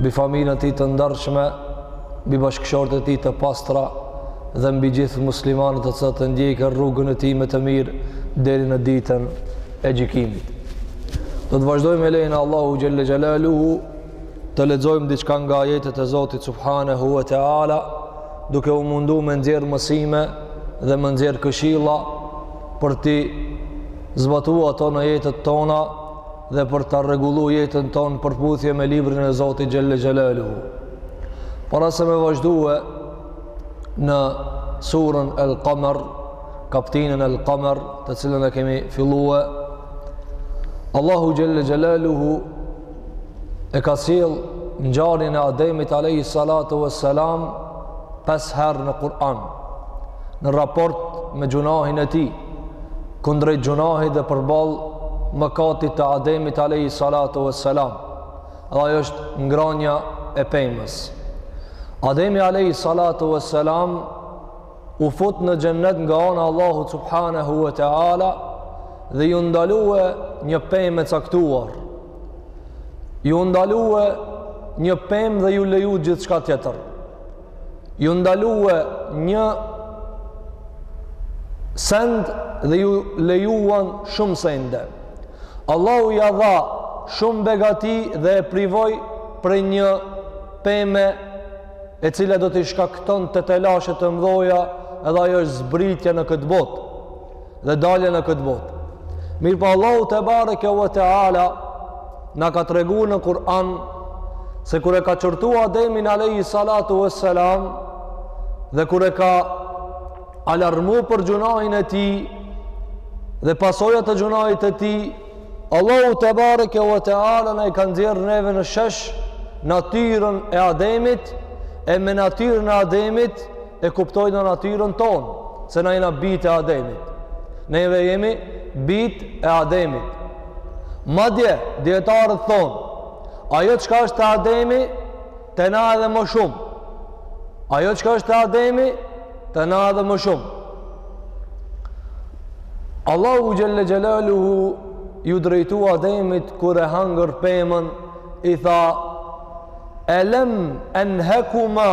mbi familjen e tij të ndershme, mbi bashkëshortet e tij të pastra dhe mbi gjithë muslimanët të cilët e ndjekin rrugën e tij me të mirë deri në ditën e gjykimit. Do të vazhdojmë me lejen e Allahut Xhelle Xhelaluhu të lexojmë diçka nga ajetet e Zotit Subhanehu ve Teala duke u mundu me nxjerr mësime dhe me nxjerr këshilla për t'i zbatu ato në jetët tona dhe për ta rregullu jetën tonë në përputhje me librin e Zotit xhelle xhelaluhu. Para se me vazhdue në surën El Kamer, kaptinën El Kamer, të cilën e kemi fillue, Allahu xhelle xhelaluhu e ka sjell ngjarjen e Ademit alejhi salatu ves selam pesë herë në Kur'an në raport me gjunahin e tij. kundrejt gjunahit dhe përballë mëkatit të Ademit alejhi salatu ves selam dhe ajo është ngranja e pemës Ademi alejhi salatu ves selam u fut në xhennet nga ana e Allahut subhanahu ve teala dhe ju ndalue një pemë e caktuar ju ndalue një pemë dhe ju leju gjithçka tjetër ju ndalue një send dhe ju lejuan shumë sende. Allahu ia dha shumë begati dhe e privoi prej një peme e cila do t'i shkaktonte telashe të mdhoja edhe ajo është zbritja në këtë botë. dhe dalja në këtë botë. Mirëpo Allahu tebareke ve teala na ka tregu në Kur'an, se kur e ka qortu Ademin Alejhi Salatu ves Selam, dhe kur e ka alarmu për gjunahin e tij, dhe pasojat e gjunahit të tij, Allahu tebareke ve teala, na i ka nxjerr neve në shesh natyrën e Ademit, e me natyrën e Ademit, e kuptojna natyrën tonë se na jena bijt e Ademit neve jemi bijt e Ademit madje dijetarët thonë ajo çka është te Ademi te na edhe më shumë ajo çka është te Ademi te na edhe më shumë Allahu xhelle xhelaluhu ju drejtu Ademit kur e hangër pemën i tha elem enhekuma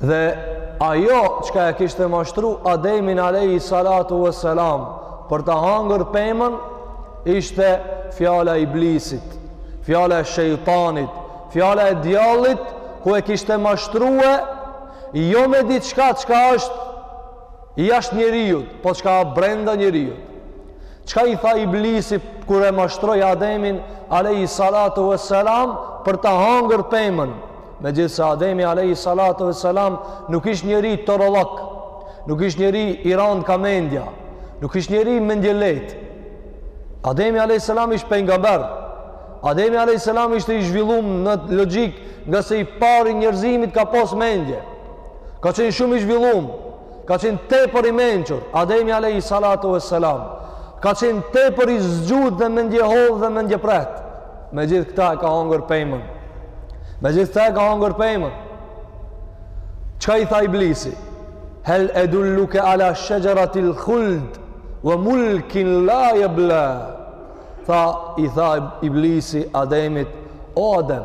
Dhe ajo çka e kishte mashtru Ademin Alejhi Salatu ves Selam për ta hangër pemën ishte fjala e Iblisit, fjala e shejtanit, fjala e djallit ku e kishte mashtrue jo me diçka çka është jashtë njeriut, po çka ka brenda njeriut. Çka i tha Iblisi kur e mashtroi Ademin alayhi salatu vesselam për ta hangër pemën? Megjithëse Ademi alayhi salatu vesselam nuk isht njeri torollak, nuk isht njeri i ran ka mendja, nuk isht njeri mendjelehtë. Ademi alayhi salam isht pejgamber. Ademi alayhi salam ishte i zhvillum në logjikë ngase i pari i njerëzimit ka pas mendje. Ka qenë shumë i zhvillum, ka qenë tepër i mençur, Ademi alejhi salatu ve selam, ka qenë tepër i zgjut dhe mendjehollë dhe mendjepreht. Me gjithë këta e ka hongër pemën. Me gjithë këta e ka hongër pemën. Çka i tha Iblisi? Hel edulluke ala shexheratil khuld ve mulkin la jebla. Tha, i tha Iblisi Ademit, o Adem,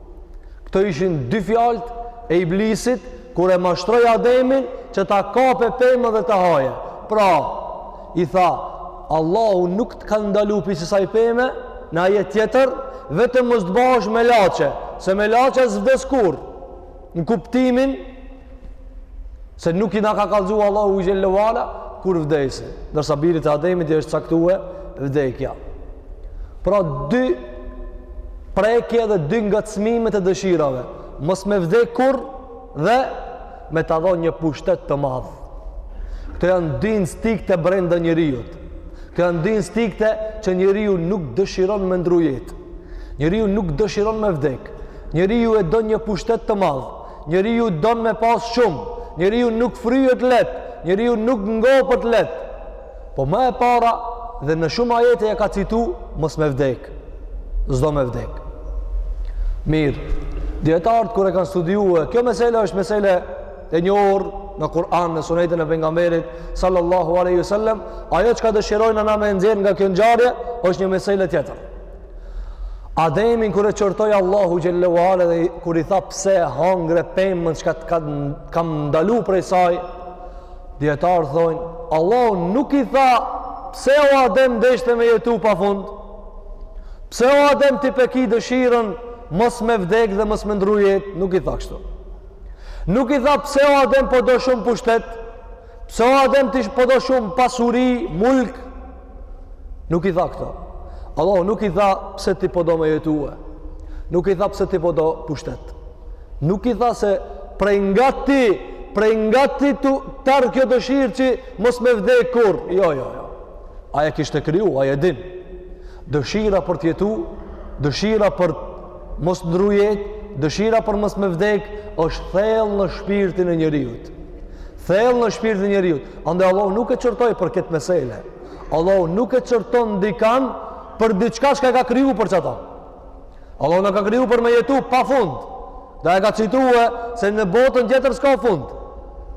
Këto ishin dy fjalët e Iblisit kur e mashtroi Ademin që ta kapë pemën dhe ta haje. Pra, i tha, Allahu nuk të ka ndalu pi kësaj peme në ajet tjetër, vetëm mos të bahesh melaqe, se melaqe s'vdes kurr. Në kuptimin Se nuk na ka kallzu Allahu xhele ve ala kur vdesi. Ndërsa birit të Ademit i është caktue vdekja. Pra dy prekje dhe dy ngacmimet e dëshirave. Mos me vdek kurr dhe me ta dhon një pushtet të madh. Këto janë dy instinkte brenda njeriut. Këto janë dy instinkte që njeriu nuk dëshiron me ndrru jetë. Njeriu nuk dëshiron me vdek. Njeriu e do një pushtet të madh. Njeriu don me pas shumë, njeriu nuk fryhet leht, njeriu nuk ngopet leht. Po më e para dhe në shumë ajete e ka citu mos me vdek. S'do me vdek. Mirë, dijetarët kur e kanë studiue, kjo mesele është mesele e njohur në Kur'an, në sunetin e pejgamberit, sallallahu aleyhi sallam, ajo çka dëshirojmë na me nxjerr nga kjo ngjarje, është një mesele tjetër. Ademin kur e qortoi Allahu xhele ve ala dhe kur i tha pse hangre pemën çka të kam ndalu prej saj dijetarët thonë Allahu nuk i tha pse o Adem deshte me jetu pa fund pse o Adem ti p'e ki dëshirën mos me vdek dhe mos me ndrru jetë nuk i tha kështu nuk i tha pse o Adem po do shumë pushtet Pse o Adem ti po do shumë pasuri, mulk? Nuk i tha këto. Allahu nuk i tha pse ti po do me jetue. Nuk i tha pse ti po do pushtet. Nuk i tha se prej nga ti, prej nga ti tërë kjo dëshirë që mos me vdek kurr. Jo, jo, jo. Ai e kishte kriju, ai e din. Dëshira për të jetu, dëshira për mos ndrru jetë, dëshira për mos me vdek, është thellë në shpirtin e njeriut. thellë në shpirtin e njeriut. Andaj Allahu nuk e çortoi për këtë meselë. Allahu nuk e çorton dikan për diçka çka e ka kriju për qata. Allahu na ka kriju për me jetu pa fund. Dhe e ka citue se në botën tjetër s'ka fund.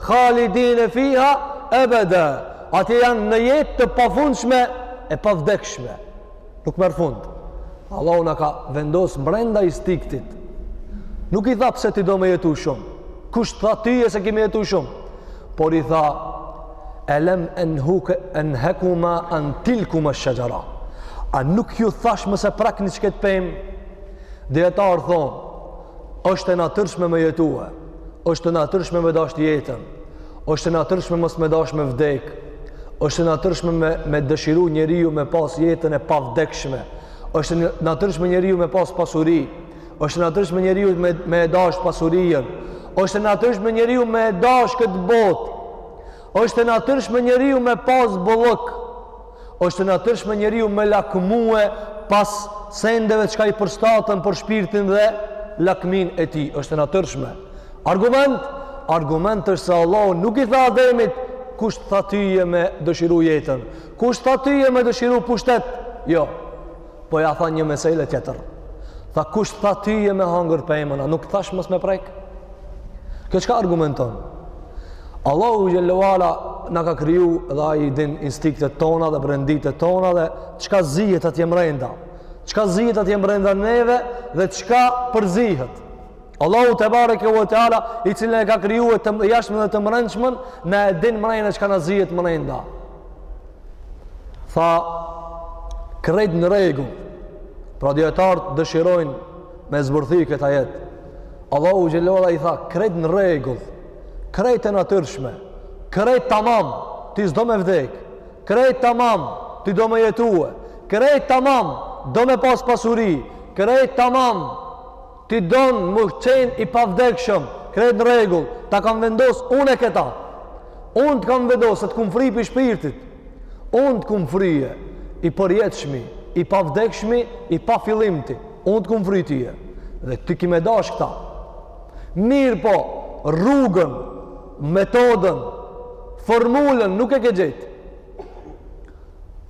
Halidine fiha ebeda. Atje janë në jetë të pafundshme e pavdekshme. Nuk merr fund. Allahu na ka vendos mrenda instinktit. Nuk i tha pse ti do me jetu shumë. Kush të tha tye se ki me jetu shumë. Por i tha, elem enhuke enhekuma an tilkuma shexhera. A nuk ju thash mos e prek në qëket pemë? Dijetarët thonë, është e natyrshme me jetu e. është e natyrshme me dasht jetën. Është e natyrshme mos me dash me vdek. Është e natyrshme me me dëshiru njeriu me pas jetën e pavdekshme. Është e natyrshme njeriu me pas pasuri. Është e natyrshme njeriu me me dash pasurien. Është e natyrshme njeriu me e dash këtë botë. Është e natyrshme njeriu me pas bollëk. është e natyrshme njeriu me lakmue pas sendeve çka i përshtatën për shpirtin dhe lakminë e tij, është e natyrshme. Argument, argument është se Allahu nuk i tha Ademit kush tha tye me dëshiru jetën, kush tha tye me dëshiru pushtet. Jo. Po ja tha një mesele tjetër. Tha kush tha tye me hangër pemën, a nuk thash mos me e prek? Kjo çka argumenton? Allahu xhelle ve ala na ka kriju dhe ai i din instinktet tona dhe brenditet tona dhe çka zihet atje mrenda çka zihet atje mrenda neve dhe çka përzihet Allahu tebareke ve teala i cili na ka krijue të jashtmen dhe të mrendshmen na e din mrenda çka na zihet mrenda Tha, krejt në rregull, pra dijetarët dëshirojnë me zbërthi këtë ajet. Allahu xhelle ve ala i tha, krejt në rregull, krejt e natyrshme, krejt tamam, ti s'do me vdek, krejt tamam, ti do me jetue, krejt tamam, do me pas pasuri, krejt tamam, Ti don me qenë i pavdekshëm, krejt në rregull, ta kam vendos unë këta. Unë të kam vendos, se të kum fry pi shpirtit. Unë të kum frye, i përjetshmi, i pavdekshmi, i pafillimti. Unë të kum fry tye. Dhe ti ki me dash këta. Mirëpo, rrugën, metodën, formulën, nuk e ke gjetë.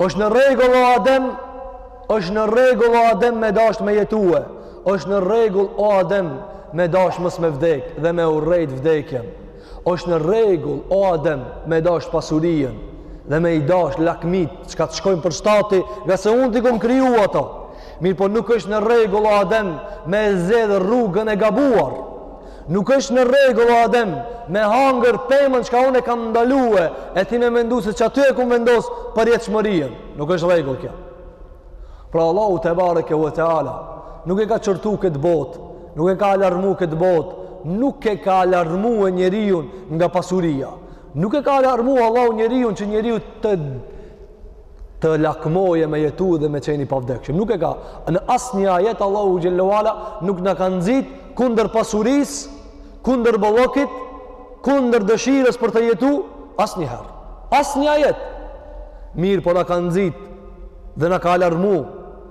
është në rregull o Adem është në rregull o Adem me dash me jetue është në rregull o Adem me dash mos me vdek dhe me urrejt vdekjen është në rregull o Adem me dash pasurinë dhe me i dash lakmitë çka të shkojnë për shtati ngase unë t'i kom kriju ato mirëpo nuk është në rregull o Adem me zgjedh rrugën e gabuar Nuk është në rregull o Adem me hangër pemën çka unë e kam ndalue e ti me mendu se qaty e kum vendos përjetshmërinë. Nuk është rregull kjo. Pra Allahu tebareke ue teala nuk e ka qortu këtë botë, nuk e ka alarmu këtë botë, nuk e ka alarmue njeriun nga pasuria. Nuk e ka alarmu Allahu njeriun që njeriu të të lakmojë me jetu dhe me qenë i pavdekshëm. Nuk e ka, në asnjë ajet Allahu xhel-le ue ala nuk na ka nxit kundër pasurisë, kundër bollëkut, kundër dëshirës për të jetu, asnjëherë. Asnjë ajet. Mirëpo na ka nxit dhe na ka alarmu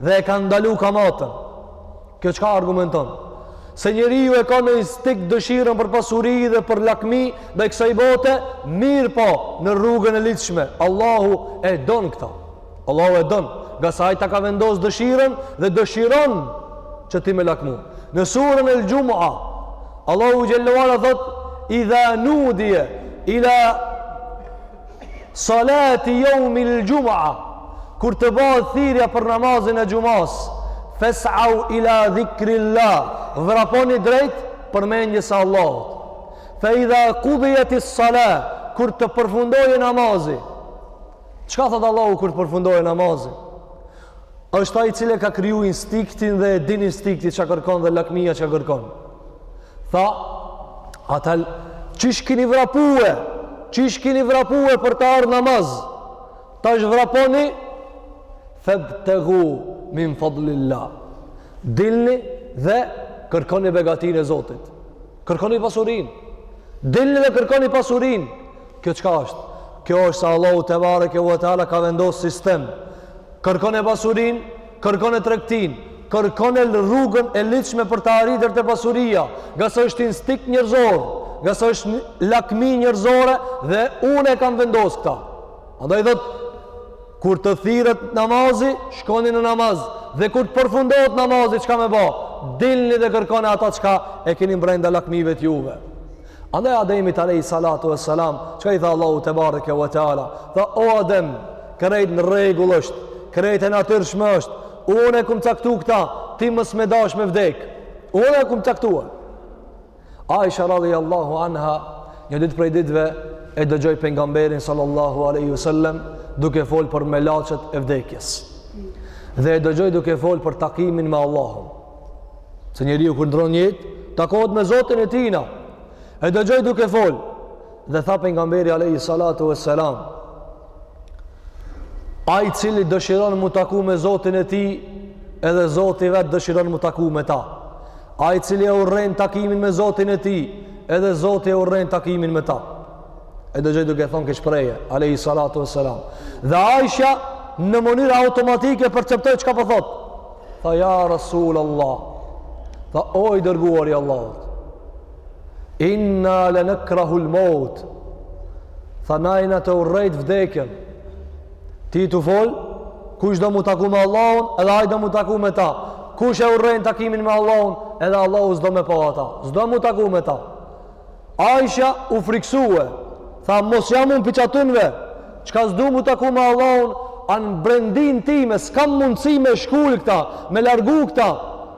dhe e ka ndalu kamatën. Kjo çka argumenton? Se njeriu e ka në instinkt dëshirën për pasuri dhe për lakmi ndaj kësaj bote, mirëpo në rrugën e ligjshme. Allahu e don këta. Allahu e don. Ngase ai ta ka vendos dëshirën dhe dëshiron që ti me lakmu. Në surën El-Xhumua, Allahu xhel-le ue ala thotë, idha nudije ila Salati jeumil xhumua, kur të bëhet thirja për namazin e xhumasë, fesau ila dhikril-lah, vraponi drejt përmendjes së Allahut. Fe idha kudijetis-salah, kur të përfundojë namazi. Çka thotë Allahu kur të përfundojë namazi? Është ai i cili e ka kriju instinktin dhe e din instinkti çka kërkon dhe lakmia çka kërkon. Tha, ata qysh keni vrapue, qysh keni vrapue për të ardh në namaz. Tash vraponi febtegu min fadlillah. Dilni dhe kërkoni begatinë e Zotit. Kërkoni pasurinë. Dilni dhe kërkoni pasurinë. Kjo çka është? Kjo është se Allahu tebareke ve teala ka vendos sistem. Kërkoni pasurinë, kërkoni tregtinë, kërkoni rrugën e ligjshme për të arritur te pasuria, ngase është instinkt njerëzor, ngase është lakmi njerëzore dhe unë e kam vendos këta. Andaj thotë Kur të thirret namazi, shkoni në namaz. Dhe kur të përfundohet namazi, çka me ba? Dilni dhe kërkoni ata çka e keni brenda lakmive tuaja. Andaj Ademit alayhi salatu wassalam, çka i tha Allahu tebareke ve teala? Tha o Adem, krejt në rregull është, krejt e natyrshme është. Unë e kum caktu këta, ti mos me dash me vdek. Unë e kum caktuar. Aisha radhiyallahu anha një ditë prej ditëve e dëgjoi pejgamberin sallallahu alaihi wasallam duke fol për melaqet e vdekjes. Dhe e dëgjoi duke fol për takimin me Allahun. Se njeriu kur ndron jetë, takohet me Zotin e tij. E dëgjoi duke fol dhe tha pejgamberi alaihi salatu wassalam Ai i cili dëshiron mu taku me Zotin e tij, edhe Zoti vetë dëshiron mu taku me ta. Ai i cili e urren takimin me Zotin e tij, edhe Zoti e urren takimin me ta. E dëgjoi duke thonë këtë shprehje, alayhi salatu wassalam. Dhe Aisha në mënyrë automatike perceptoi çka po thotë. Tha ja Rasulullah. Tha o i dërguari i Allahut. Inna le nekrahul maut. Tha na jena tu e urrejt vdekjen. Ti tu fol, kush do mu taku me Allahun, edhe aj do mu taku me ta. Kush e urrejn takimin me Allahun, edhe Allahu s'do me pa ata. S'do mu taku me ta. Aisha u friksue. Tha, mos jam unë pi qatunve. Çka s'do mu taku me Allahun, a në brendinë time, s'kam mundësi me shkull këta, me largu këta.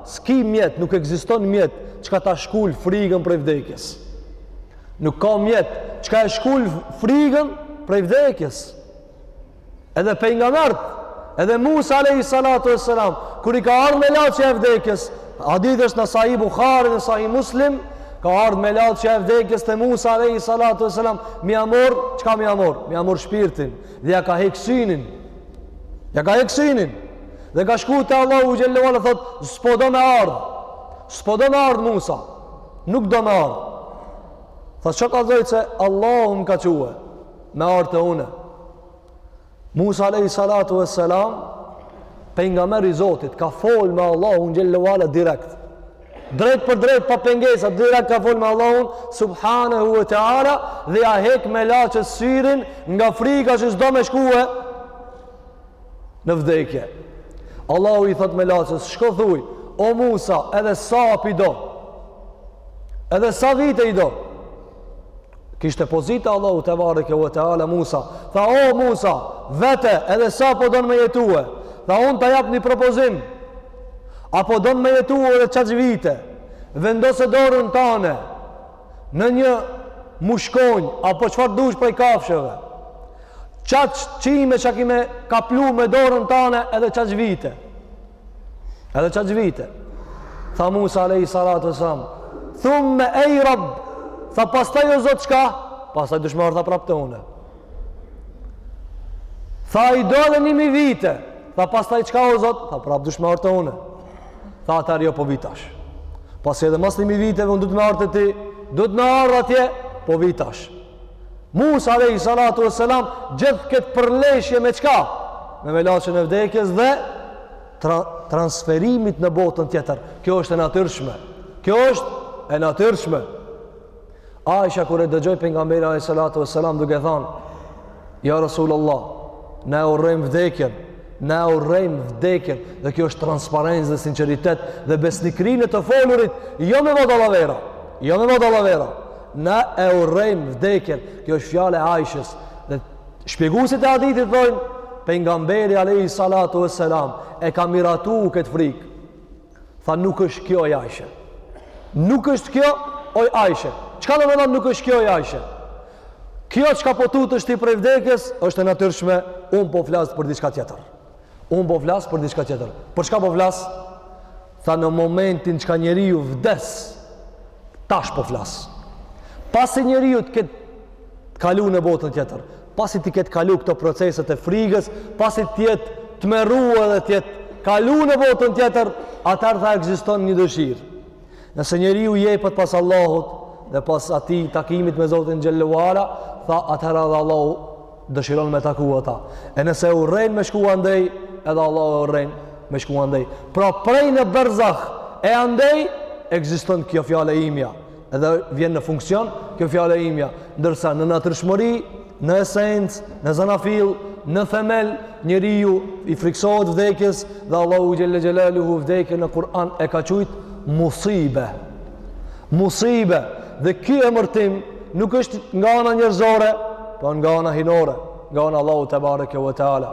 S'ki mjet nuk ekziston mjet çka ta shkulë frigën prej vdekjes nuk ka mjet çka e shkulë frigën prej vdekjes edhe pejgamerët edhe Musa alejhi salatu ve selam kur i ka ardhë melaqja e vdekjes hadithi është në Sahih Bukhari në Sahih Muslim ka ardhë melaqja e vdekjes te Musa alejhi salatu ve selam me ja marr çka me ja marr me ja marr shpirtin dhe ja ka hek synin ja ka hek synin Dhe ka shku te Allahu xhelle ve ala thot, s'po do me ardhë, s'po do me ardhë Musa, nuk do me ardhë. Tha që ka dhejtë se Allahu më ka çue, me ardhë te une. Musa alejhi salatu ve selam, pejgameri i Zotit, ka folë me Allahu xhelle ve ala direkt. Drejt për drejt pa pengesa, direkt ka folë me Allahun, subhanahu ve teala, dhe ja hek melaqes syrin nga frika që s'do me shkue, në vdekje. Allahu i thot melaqes, shko thuj, o Musa, edhe sa p'i do, edhe sa vite i do, kishte pozitë te Allahu tebareke ve teala Musa, tha o Musa, vete edhe sa po donë me jetue, tha unë ta jap një propozim, apo donë me jetue edhe qaq vite, vendose dorën tane, në një mushkonjë, apo çfarë dush prej kafshëve, qaq qime çka ki me kaplu me dorën tane edhe qaq vite. Edhe qaq vite. Tha Musa alejhi salatu ve selam, thumme ej rab, tha pastaj o Zot çka, pastaj dush me ardh, tha, prap te une. Tha i do edhe një mi vite, tha pastaj çka o Zot, tha prap dush me ardh te une. Tha atëher jo po vi tash. Pasi edhe mas një mi viteve unë duhet me ardh te ti, duhet me ardh atje, po vi tash. Musa alejhi salatu ve selam, gjithë këtë përleshje me çka? Me melaqen e vdekjes dhe tra transferimit në botën tjetër. Kjo është e natyrshme. Kjo është e natyrshme. Aisha kur e dëgjoi pejgamberin alayhi salatu wasalam duke thanë: "Ja Rasulullah, na e urrejm vdekjen, na e urrejm vdekjen." Dhe kjo është transparencë dhe sinqeritet dhe besnikëri në të folurit, jo me vodalavera. Jo me vodalavera. Na e urrejm vdekjen. Kjo është fjala e Aishës. Dhe shpjeguesit e hadithit thonë pejgamberi alayhi salatu wasalam e ka miratu këtë frikë. Tha nuk është kjo oj Aishe. Nuk është kjo oj Aishe. Çka domethënë nuk është kjo oj Aishe? Kjo çka po tutesh ti prej vdekjes, është e natyrshme, unë po flas për diçka tjetër. Unë po flas për diçka tjetër. Për çka po flas? Tha në momentin çka njeriu vdes, tash po flas. Pasi njeriu të ketë të kalu në botën tjetër, pasi t'i ketë kalu këto proceset e frikës, pasi të jetë tmerru edhe të jetë kalu në botën tjetër, atëherë tha ekziston një dëshirë. Nëse njeriu jepet pas Allahut dhe pas atij takimit me Zotin xhelle xhelaluhu, tha atëherë edhe Allahu dëshiron me taku ata. E nëse urren me shku andej, edhe Allahu e urren me shku andej. Pra prej në berzah e andej, ekziston kjo fjalë e imja. Edhe vjen në funksion kjo fjalë e imja, ndërsa në natyrshmëri, në esencë, në zanafill, në themel, njeriu i frikësohet vdekjes dhe Allahu xhelle xhelaluhu vdekjen në Kur'an e ka quajt musibe. Musibe. Dhe ky emërtim nuk është nga ana njerëzore, po nga ana hyjnore, nga ana Allahu tebareke ve teala.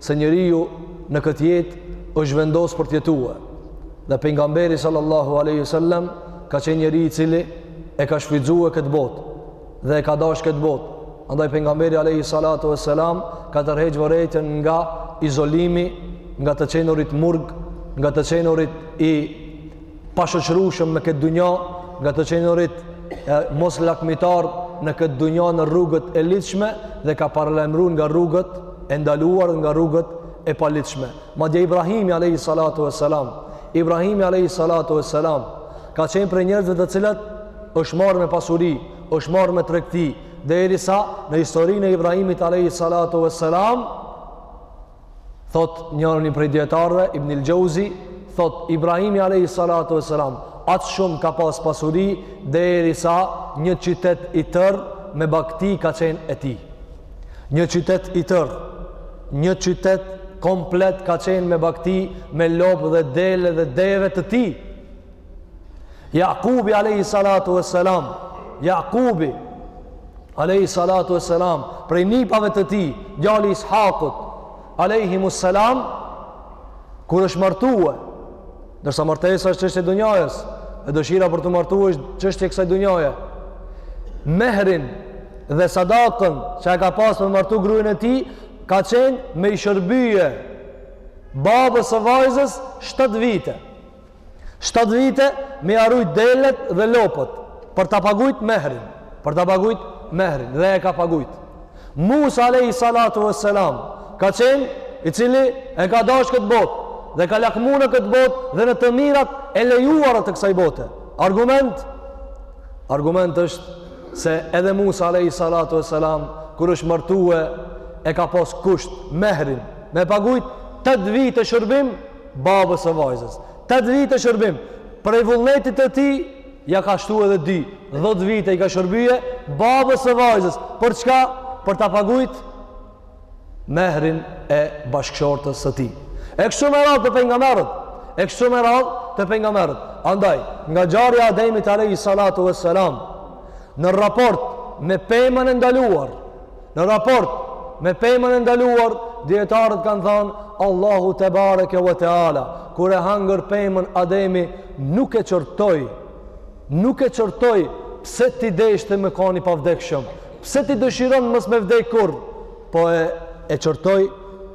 se njeriu në këtë jetë është vendos për të jetue. Dhe pejgamberi sallallahu alaihi wasallam ka qenë njeri i cili e ka shfrytëzue këtë botë dhe e ka dash këtë botë. Andaj pejgamberi alaihi salatu wasalam ka tërheq vërejtjen nga izolimi, nga të qenurit murg, nga të qenurit i pashoqërueshëm me këtë dunja nga të qenurit mos lakmitar në këtë dunja në rrugët e ligjshme dhe ka paralajmëru nga rrugët e ndaluar nga rrugët e paligjshme. Madje Ibrahimi alai salatu e salam, Ibrahimi alai salatu e salam, ka qenë prej njerëzve të cilat është marrë me pasuri, është marrë me tregti, derisa në historinë e Ibrahimit alai salatu e salam, Thotë njëri prej dijetarëve, Ibnul Xheuzi, thotë Ibrahimi Alehi Salatu e Selam, aq shumë ka pas pasuri derisa një qytet i tërë me bagëti ka qenë e tij. Një qytet i tërë, një qytet komplet ka qenë me bagëti, me lopë dhe dele dhe deve të tij. Jakubi alayhi salatu wassalam, Jakubi alayhi salatu wassalam, prej nipave të tij, djali i Ishakut alayhi wassalam, kur është martue, ndërsa martesa është çështje dunjajës, e dëshira për t'u martu është çështje kësaj dunjaje. Mehrin dhe sadakën që e ka pas me martu gruen e tij, ka qenë me i shërbye babës së vajzës 7 vite. 7 vite me ia rujt delet dhe lopët për ta pagujt mehrin, për ta pagujt mehrin dhe e ka pagujt. Musa alayhi salatu wassalam ka qenë i cili e ka dashë këtë botë dhe ka lakmu në këtë botë dhe në të mirat e lejuara të kësaj bote. Argument? Argument është se edhe Musa alayhi salatu wassalam kur është martue e ka pas kusht mehrin me pagujt 8 vite shërbim babës së vajzës. Tetë vite shërbim. Prej vullnetit të tij ja ka shtu edhe dy, 10 vite i ka shërbye babës së vajzës. Për çka? Për ta pagujt mehrin e bashkëshortës së tij. E kështu me radhë te pejgamberët. E kështu me radhë te pejgamberët. Andaj, nga ngjarja e Ademit alayhi salatu vesselam në raport me pemën e ndaluar, Në raport me pemën e ndaluar, dijetarët kanë thanë Allahu tebareke ve teala, kur e hangër pemën Ademi nuk e çortoi. Nuk e çortoi pse ti deshte me kan i pavdekshëm. Pse ti dëshiron mos me vdek kurr? Po e e çortoi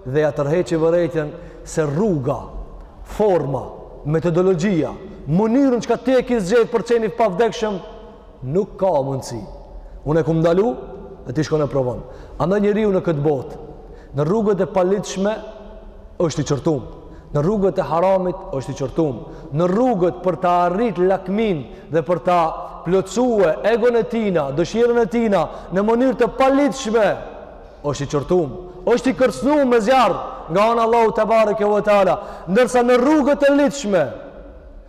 dhe ja tërheqi vërejtjen se rruga, forma, metodologjia, mënyrën çka ti e ki zgjedh për qen i pavdekshëm, Nuk ka mundësi. Unë e kumë ndalu dhe ti shkon e provon. Andaj njeriu në këtë botë, në rrugët e palitshme, është i qortum. Në rrugët e haramit, është i qortum. Në rrugët për ta arrit lakminë dhe për ta plotësue egon e tina, dëshirën e tina, në mënyrë të palitshme, është i qortum. Është i kërcnu me zjarr nga ana Allahu tebareke ve teala. Ndërsa në rrugët e litshme,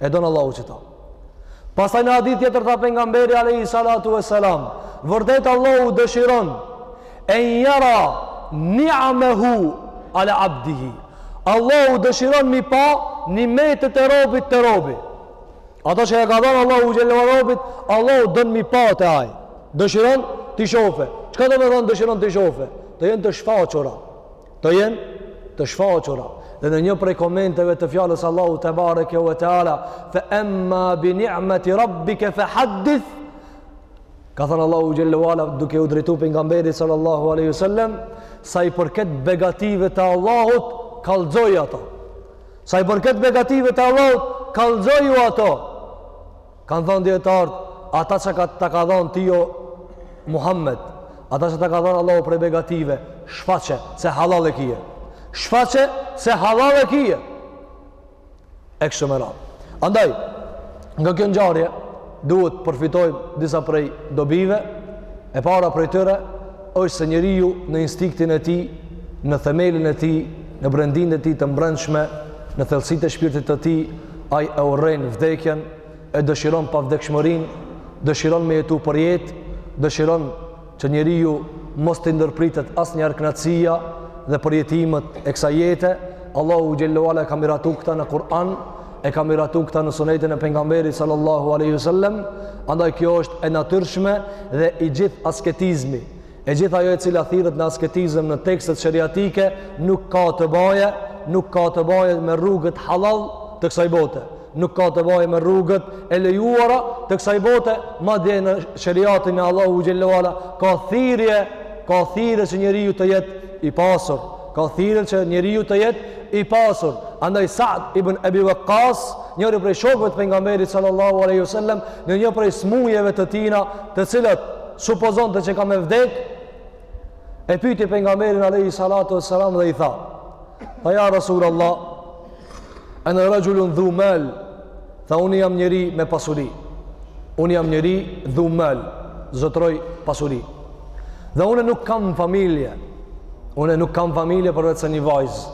E don Allahu qëta. Pastaj në hadith tjetër tha Pejgamberi alejhi salatu ve selam. Vërtet Allahu dëshiron en jera niamehu ala abdihi. Allahu dëshiron m'i pa nimetet te robi, te robi. Ata që e ka dhon Allahu xhelle ve robit, Allahu don m'i pa te ai. Dëshiron t'i shofe. Çka domethonë dëshiron t'i shofe? Të jenë të shfaqura. të jenë të shfaqura dhe në një prej komenteve të fjalës së Allahut te bareke ve teala fa amma bi ni'mati rabbika fa hadith ka thënë Allahu xhallahu ala duke u drejtuar pejgamberit sallallahu alaihi wasallam sa i përket begative të Allahut kallzoj ato sa i përket begative të Allahut kallzoju ato Kanë thënë dijetarët, ata çka ta ka dhënë ti o Muhammed, ata që ta ka dhënë Allahu prej begative, shfaqe se halal e kije. Shfaqe se halal e kije. E kështu me radhë. Andaj, nga kjo ngjarje duhet përfitojmë disa prej dobive. E para prej tyre është se njeriu në instinktin e tij, në themelin e tij, në brendinë e tij të mbrendshme, në thellësitë e shpirtit të tij, Ai e urren vdekjen, e dëshiron pavdekshmërinë, dëshiron me jetu përjetë, dëshiron që njeriu mos t'i ndërpritet asnjëherë kënaqësia dhe përjetimet e kësaj jete. Allahu xhallahu ala e ka miratu këtë në Kur'an, e ka miratu këtë në Sunetin e pejgamberit sallallahu alaihi wasallam, andaj kjo është e natyrshme dhe i gjithë asketizmi E gjithë ajo e cila thirret në asketizëm në tekstet sheriatike nuk ka të baje, nuk ka të baje me rrugët halal të kësaj bote. Nuk ka të baje me rrugët e lejuara të kësaj bote, madje në sheriatin e Allahu xhallahu ala ka thirrje, ka thirrje që njeriu të jetë i pasur, ka thirrje që njeriu të jetë i pasur. Andaj Sa'd ibn Abi Waqqas, njëri prej shokëve të pejgamberit sallallahu alaihi wasallam, në një prej smujeve të tina të cilat supozonte që ka me vdek, e pyti pejgamberin alaihi salatu wasallam dhe i tha, tha ja Rasul Allah, ene rexhulun dhu mal, tha unë jam njeri me pasuri, unë jam njeri dhu mal, zotëroj pasuri, dhe unë nuk kam familje, unë nuk kam familje përveçse një vajzë,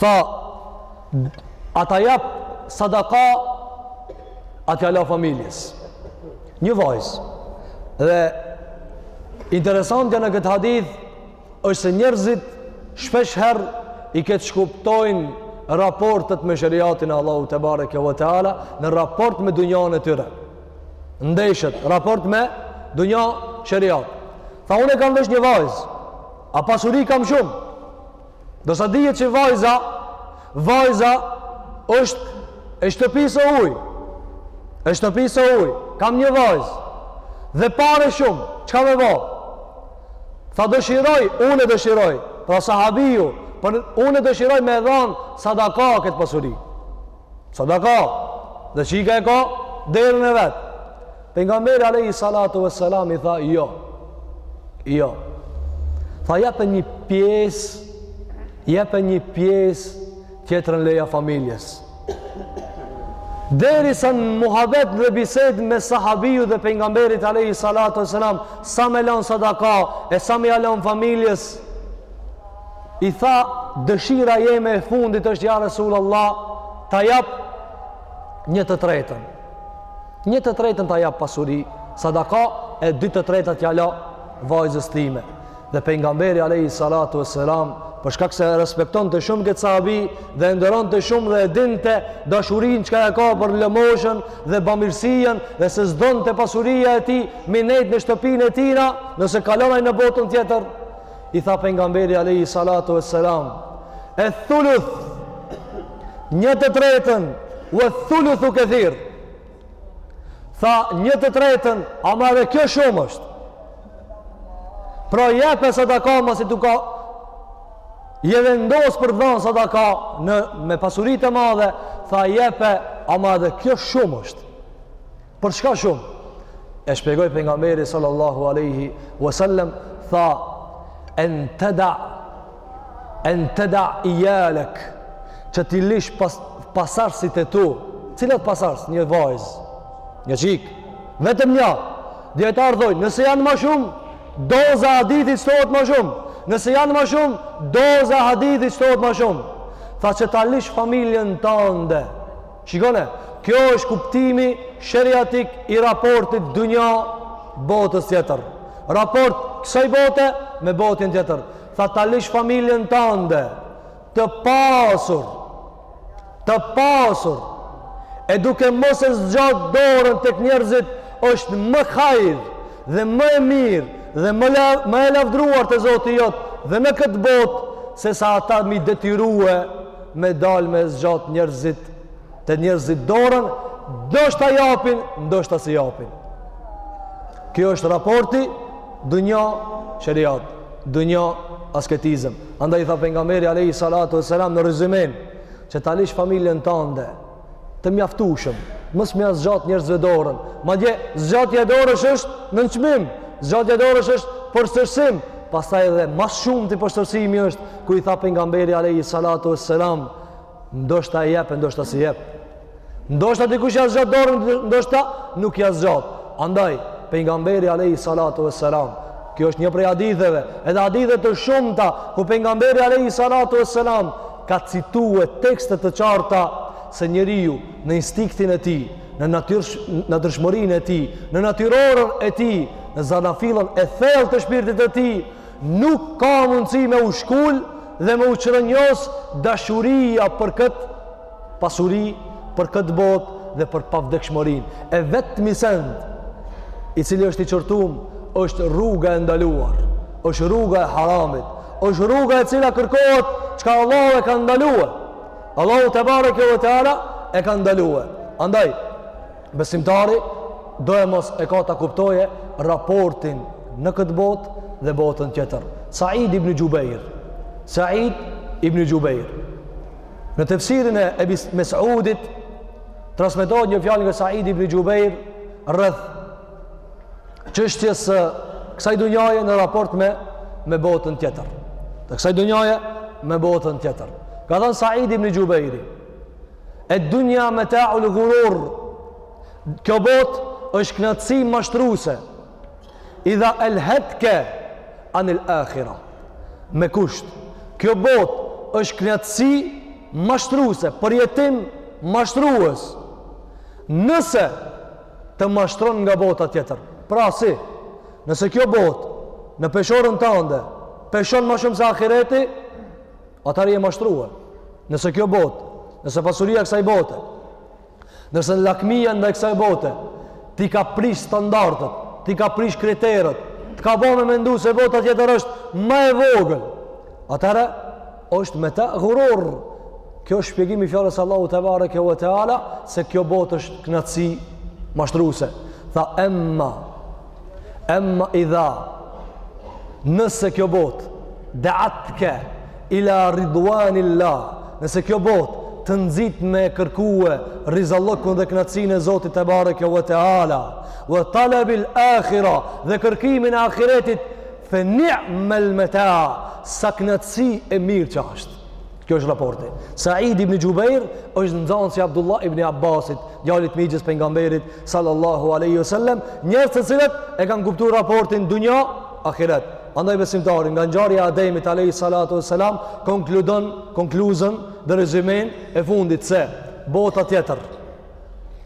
tha, a ta jap sadaka, A t'ja la familjes. Një vajzë. Dhe interesantja në këtë hadith është se njerëzit shpesh herë i keqkuptojnë raportet me sheriatin e Allahu te bareke ve teala në raport me dunjan e tyre. Ndeshet, raport me dunja sheriat. Tha unë e kam veç një vajzë, a pasuri kam shumë. Ndoshta e dini që vajza, vajza është e shtëpisë së huj. E shtëpisë së huj. Kam një vajzë. Dhe pare shumë. Çka me ba? Tha dëshiroj, unë e dëshiroj. Pra sahabiju, po unë e dëshiroj me e dhanë sadaka këtë pasuri. Sadaka, dhe qika e ka derën e vetë. Pejgamberi alejhi salatu ve selam i tha, jo, jo. Tha, jepe një pjesë, jepe një pjesë tjetrën leja familjes. Derisa në muhabet dhe bisedë mes sahabiut dhe pejgamberit alejhi salatu ve selam, sa me lanë sadaka e sa me ja lanë familjes, I tha, dëshira jeme e fundit është ja Resul Allah, ta jap një të tretën. Një të tretën ta jap pasuri, sadaka e dy të tretat ja la vajzës time. Dhe pejgamberi alejhi salatu vesselam, për shkak se e respektonte shumë këtë sahabi dhe e nderonte shumë dhe e dinte dashurinë çka e ka për lëmoshën dhe bamirësinë dhe se s'donte pasuria e tij me nejt në shtëpinë e tij, nëse kalonai në botën tjetër, i tha pejgamberi alejhi salatu ve selam eth-thuluth një të tretën ueth-thuluthu kethir tha një të tretën ama dhe kjo shumë është pra jepe sadaka masi tu ka je vendos për dhanë sadaka në, me pasuri të madhe tha jepe ama edhe kjo shumë është Për çka shumë? E shpjegoi pejgamberi sallallahu alaihi wasallam tha en teda en teda ijalek që t'i lish pas, pasardhësit e tu cilët pasardhës një vajzë një çikë vetëm një dijetarët thojnë nëse janë më shumë doza hadithit shtohet më shumë nëse janë më shumë doza hadithit shtohet më shumë tha që ta lish familjen tënde Shikone, kjo është kuptimi sheriatik i raportit dynja botës tjetër. Raport kësaj bote me botën tjetër. Tha ta lish familjen tande, të pasur, të pasur, e duke mos e zgjatë dorën tek njerëzit është më hajr dhe më e mirë dhe më la, më e lavdruar te Zoti jot dhe në këtë botë sesa ata m'i detyrue me dal me zgjat njerëzit te njerëzit dorën ndoshta i japin ndoshta s'i japin kjo është raporti dunja sheriat dunja asketizëm andaj i tha pejgamberi a.s. në rezymen që ta lish familjen tande të mjaftueshëm. Mos me ja zgjat njerëzve dorën. Madje zgjatja e dorës është nënçmim. Zgjatja e dorës është poshtërsim. Pastaj edhe më së shumti poshtërsimi është ku i tha pejgamberi alayhi salatu wassalam, ndoshta i jep, ndoshta s'i jep. Ndoshta dikush ja zgjat dorën, ndoshta nuk ja zgjat. Andaj pejgamberi alayhi salatu wassalam, kjo është një prej haditheve, edhe hadithe të shumta ku pejgamberi alayhi salatu wassalam ka citue tekste të qarta se njeriu në instinktin e tij, në natyrshmërinë e tij, në natyrorën e tij, në zanafillën e thellë të shpirtit të tij, nuk ka mundësi me u shkul dhe me u çrrënjos dashuria për këtë pasuri, për këtë botë dhe për pavdekshmërinë. E vetmi send i cili është i qortuem është rruga e ndaluar, është rruga e haramit, është rruga e cila kërkohet çka Allahu e ka ndaluar. Allahu te bareke ve teala e ka ndaluar. Andaj besimtari domosdo e ka ta kuptoje raportin në këtë botë dhe botën tjetër. Said ibn Jubair. Said ibn Jubair. Në tefsirin e Ebi Mesudit transmetohet një fjalë nga Said ibn Jubair rreth çështjes së kësaj dunjaje në raport me me botën tjetër. Dhe kësaj dunjaje me botën tjetër. Ka thënë Said ibn Jubairi, "Ed-dunja metaul ghurur." Kjo botë është kënaqësi mashtruese. Idha alhatka anil akhirah. Me kusht, kjo botë është kënaqësi mashtruese, përjetim mashtrues. Nëse të mashtron nga bota tjetër. Pra si, nëse kjo botë në peshorën tande peshon më shumë se ahireti, atëherë je mashtruar. Nëse kjo botë, nëse pasuria e kësaj bote, nëse lakmia ndaj kësaj bote t'i ka prish standardet, t'i ka prish kriteret, të ka bënë me mendu se bota tjetër është më e vogël. Atëherë është meta ghurur. Kjo është shpjegimi i fjalës Allahu te bareke ve teala se kjo botë është knaqsi mashtruese. Tha emma emma idha nëse kjo botë da'atke ila ridwanillah, nëse kjo botë të nxit me kërkue rizallëkun dhe knaqsinë e Zotit te bareke ve teala, ve talebil akhira dhe kërkimin e akhiretit Fe ni'mel meta, sa kënaqësi e mirë që është. Kjo është raporti. Said ibn Jubair është nxënës i Abdullah ibn Abbasit, djalit të mixhës pejgamberit sallallahu alaihi wasallam, njerëz të cilët e kanë kuptuar raportin dunja ahiret. Andaj besimtari nga ngjarja e Ademit alayhi salatu wasalam konkludon konkluzën dhe rezymen e fundit se bota tjetër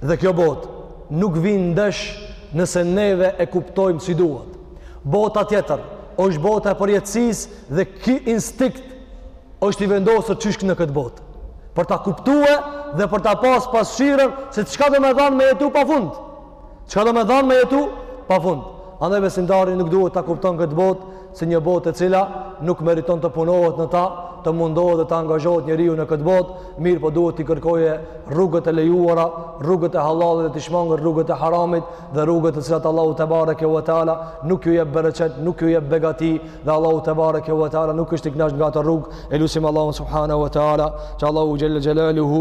dhe kjo botë nuk vijnë ndesh nëse neve e kuptojmë si duhet. Bota tjetër është bota e përjetësisë dhe ky instinkt është i vendosur qysh në këtë botë. Për ta kuptue dhe për ta pas pasqyrën se çka do me thanë me jetu pa fund. Çka domedhanë me jetu pafund. Andaj besimtari nuk duhet ta kupton këtë botë si një botë e cila nuk meriton të punohet në ta, të mundohet dhe të angazhohet njeriu në këtë botë, mirëpo duhet t'i kërkojë rrugët e lejuara, rrugët e hallallit dhe t'i shmangë rrugët e haramit dhe rrugët të cilat Allahu tebareke ve teala nuk ju jep bereqet, nuk ju jep begati dhe Allahu tebareke ve teala nuk është i kënaqur nga ato rrugë. E lusim Allahun subhanahu ve teala, që Allahu xhel-le xhelaluhu